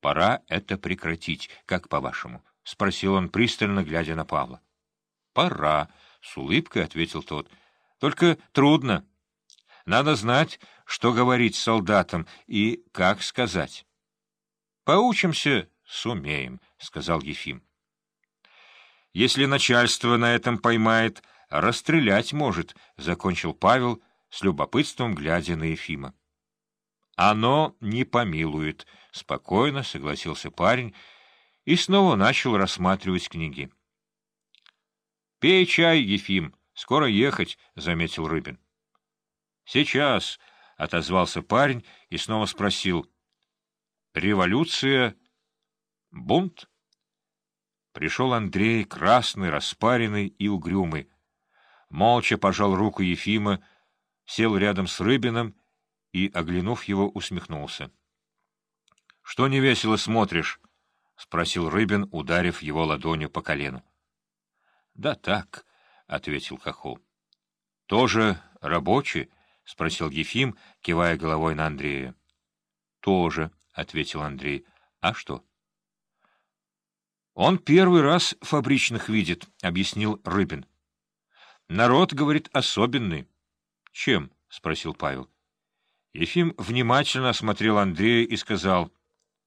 Пора это прекратить, как по-вашему? — спросил он, пристально глядя на Павла. — Пора, — с улыбкой ответил тот. — Только трудно. Надо знать, что говорить солдатам и как сказать. — Поучимся, сумеем, — сказал Ефим. — Если начальство на этом поймает, расстрелять может, — закончил Павел, с любопытством глядя на Ефима. — Оно не помилует, — спокойно согласился парень и снова начал рассматривать книги. — Пей чай, Ефим, скоро ехать, — заметил Рыбин. — Сейчас, — отозвался парень и снова спросил. — Революция? Бунт? Пришел Андрей, красный, распаренный и угрюмый. Молча пожал руку Ефима, сел рядом с Рыбиным и, оглянув его, усмехнулся. — Что невесело смотришь? — спросил Рыбин, ударив его ладонью по колену. — Да так, — ответил Хохол. — Тоже рабочий? — спросил Ефим, кивая головой на Андрея. — Тоже, — ответил Андрей. — А что? — Он первый раз фабричных видит, — объяснил Рыбин. — Народ, говорит, особенный. — Чем? — спросил Павел. Ефим внимательно осмотрел Андрея и сказал.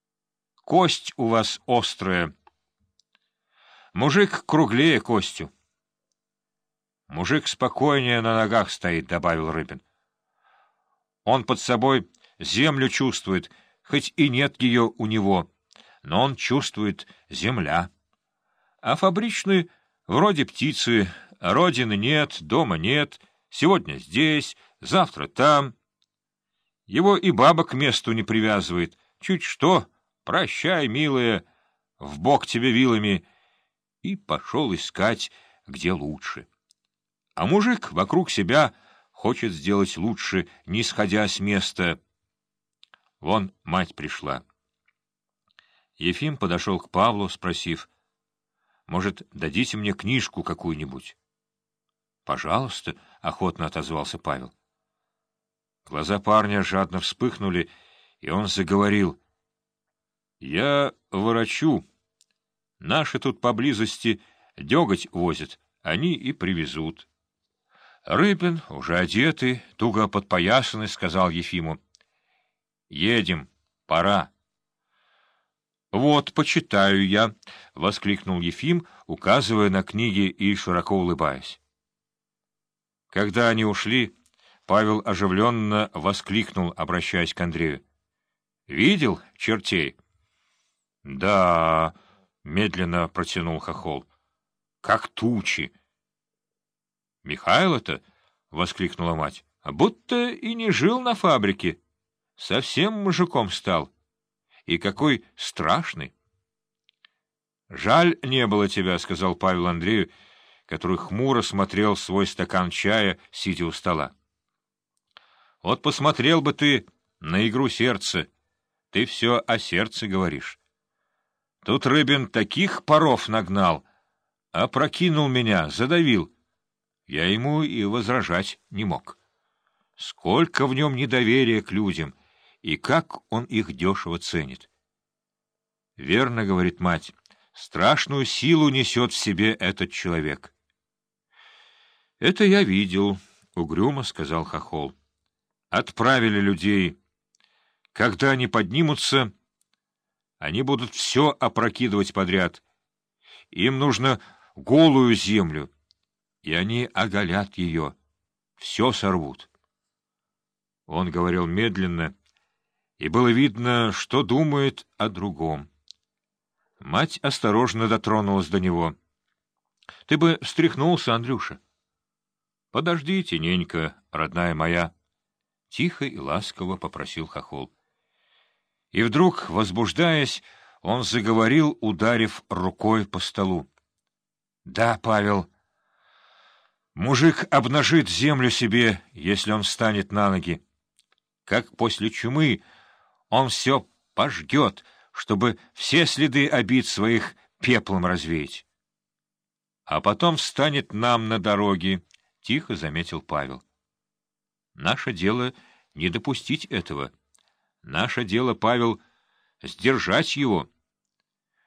— Кость у вас острая. Мужик круглее костью. — Мужик спокойнее на ногах стоит, — добавил Рыбин. Он под собой землю чувствует, хоть и нет ее у него, но он чувствует земля. А фабричный вроде птицы, родины нет, дома нет, сегодня здесь, завтра там. Его и баба к месту не привязывает. Чуть что, прощай, милая, в бок тебе вилами. И пошел искать, где лучше. А мужик вокруг себя хочет сделать лучше, не сходя с места. Вон мать пришла. Ефим подошел к Павлу, спросив, «Может, дадите мне книжку какую-нибудь?» «Пожалуйста», — охотно отозвался Павел. Глаза парня жадно вспыхнули, и он заговорил. «Я ворочу. Наши тут поблизости деготь возят, они и привезут». Рыбин, уже одетый, туго подпоясанный, сказал Ефиму. — Едем, пора. — Вот, почитаю я, — воскликнул Ефим, указывая на книги и широко улыбаясь. Когда они ушли, Павел оживленно воскликнул, обращаясь к Андрею. — Видел чертей? — Да, — медленно протянул Хохол. — Как тучи. — Михайло-то, — воскликнула мать, — будто и не жил на фабрике. Совсем мужиком стал. И какой страшный! — Жаль не было тебя, — сказал Павел Андрею, который хмуро смотрел свой стакан чая, сидя у стола. — Вот посмотрел бы ты на игру сердца. Ты все о сердце говоришь. Тут Рыбин таких паров нагнал, опрокинул меня, задавил — я ему и возражать не мог. Сколько в нем недоверия к людям, и как он их дешево ценит. — Верно, — говорит мать, — страшную силу несет в себе этот человек. — Это я видел, — угрюмо сказал Хохол. — Отправили людей. Когда они поднимутся, они будут все опрокидывать подряд. Им нужно голую землю — и они оголят ее, все сорвут. Он говорил медленно, и было видно, что думает о другом. Мать осторожно дотронулась до него. — Ты бы встряхнулся, Андрюша. — Подождите, ненька, родная моя. Тихо и ласково попросил Хохол. И вдруг, возбуждаясь, он заговорил, ударив рукой по столу. — Да, Павел, — Мужик обнажит землю себе, если он встанет на ноги. Как после чумы он все пожгет, чтобы все следы обид своих пеплом развеять. А потом встанет нам на дороге, — тихо заметил Павел. Наше дело — не допустить этого. Наше дело, Павел, сдержать его.